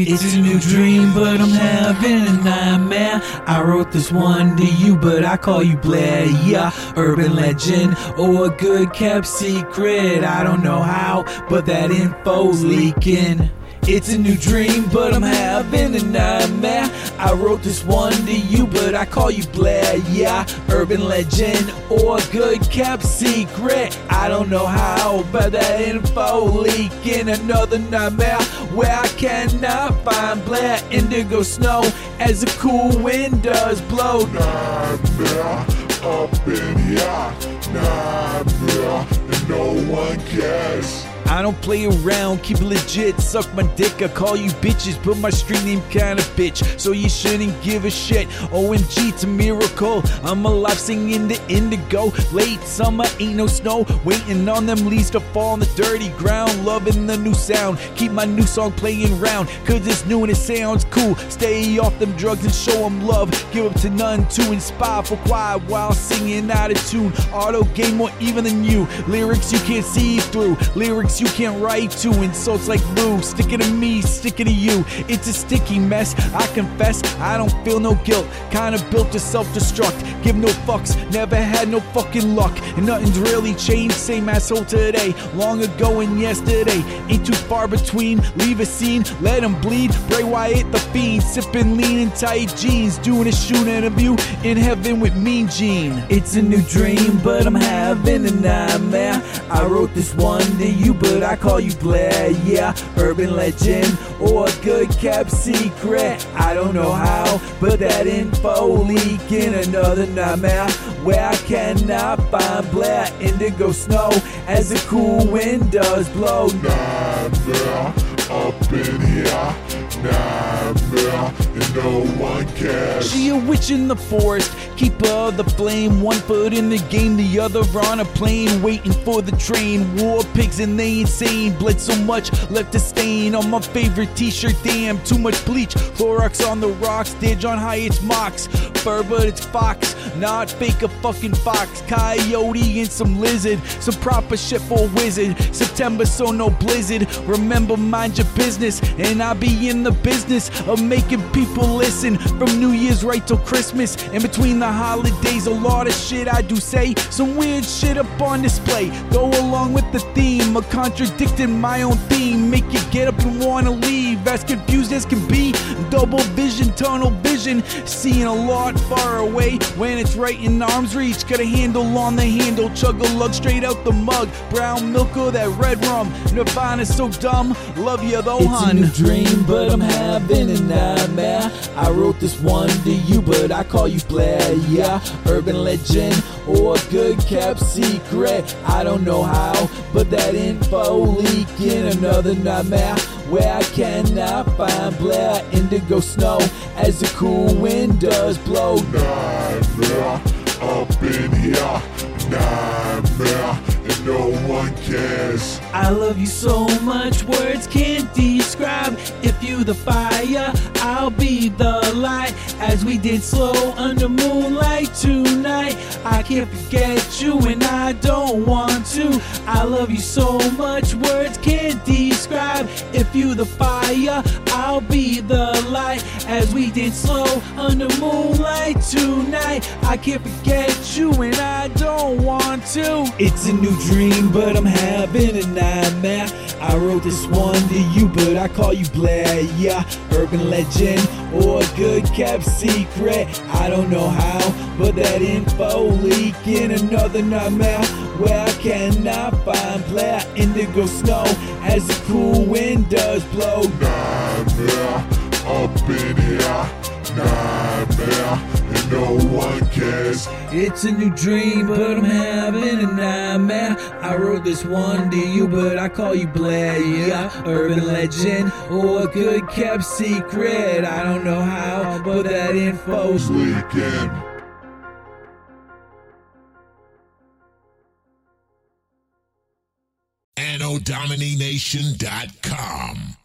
It's a new dream, but I'm having a nightmare. I wrote this one to you, but I call you Blair. Yeah, urban legend or a good kept secret. I don't know how, but that info's leaking. It's a new dream, but I'm having a nightmare. I wrote this one to you, but I call you Blair. Yeah, urban legend or good kept secret. I don't know how, but that info leaking. Another nightmare where I cannot find Blair. Indigo snow as the cool wind does blow. Nightmare up in here. Nightmare, and no one cares. I don't play around, keep it legit. Suck my dick, I call you bitches. Put my street name kinda bitch, so you shouldn't give a shit. OMG, it's a miracle. I'm alive singing the indigo. Late summer, ain't no snow. Waiting on them leaves to fall on the dirty ground. Loving the new sound. Keep my new song playing round, cause it's new and it sounds cool. Stay off them drugs and show them love. Give up to none to inspire for quiet while singing out of tune. Auto game more even than you. Lyrics you can't see through. Lyrics you can't write to. Insults like blue. Stick it to me, stick it to you. It's a sticky mess. I confess, I don't feel no guilt. Kinda built to self destruct. Give no fucks, never had no fucking luck. And nothing's really changed. Same asshole today. Long ago and yesterday. Ain't too far between. Leave a scene, let him bleed. Bray Wyatt the fiend. Sipping lean in tight jeans. Doing a shoot interview in heaven with Mean Gene. It's a new dream, but I'm having a nightmare. I wrote this one to you, I call you Blair. Yeah, urban legend or a good kept secret. I don't know how, but that info leaking another nightmare where I cannot find Blair. Indigo snow as the cool wind does blow. Nightmare up in here. Nightmare, and no one cares. She a witch in the forest, keeper of the flame. One foot in the game, the other on a plane, waiting for the train. War pigs and they insane. Bled so much, left a stain on my favorite t-shirt. Damn, too much bleach. Clorox on the rocks, Didge on high, it's Mox. Fur, but it's Fox, not fake a fucking fox. Coyote and some lizard, some proper shit for a wizard. September, so no blizzard. Remember, mind your business, and I be in the business of making people listen from New Year's right till Christmas. In between the holidays, a lot of shit I do say, some weird shit up on display. Go along with the theme of contradicting my own theme. Make you get up and wanna leave, as confused as can be. Double vision, tunnel vision, seeing a lot far away when it's right in arm's reach. Got a handle on the handle, chug a lug straight out the mug. Brown milk or that red rum. Nirvana's so dumb, love you though, It's hun. a new dream, but I'm having a nightmare. I wrote this one to you, but I call you Blair. Yeah, urban legend or a good kept secret. I don't know how, but that info leaking another nightmare where I cannot find Blair. Indigo snow as the cool wind does blow. Nightmare up in here. Nightmare, and no one cares. I love you so much, words can't describe. If you the fire, I'll be the light. As we did slow under moonlight tonight. I can't forget you and I don't want to. I love you so much, words can't describe. If you the fire, I'll be the light. As we did slow under moonlight tonight. I can't forget you and I don't want to. It's a new dream, but I'm having a nightmare. I wrote this one to you, but I call you Blair. Yeah, urban legend or good kept secret. I don't know how, but that info leak in another nightmare where I cannot find Blair. Indigo snow as the cool wind does blow. Nightmare up in here. Nightmare, no one cares. It's a new dream, but I'm having a nightmare. I wrote this one to you, but I call you Blair. Yeah, urban legend or a good kept secret. I don't know how, but that info's Leaking. AnnoDomination.com.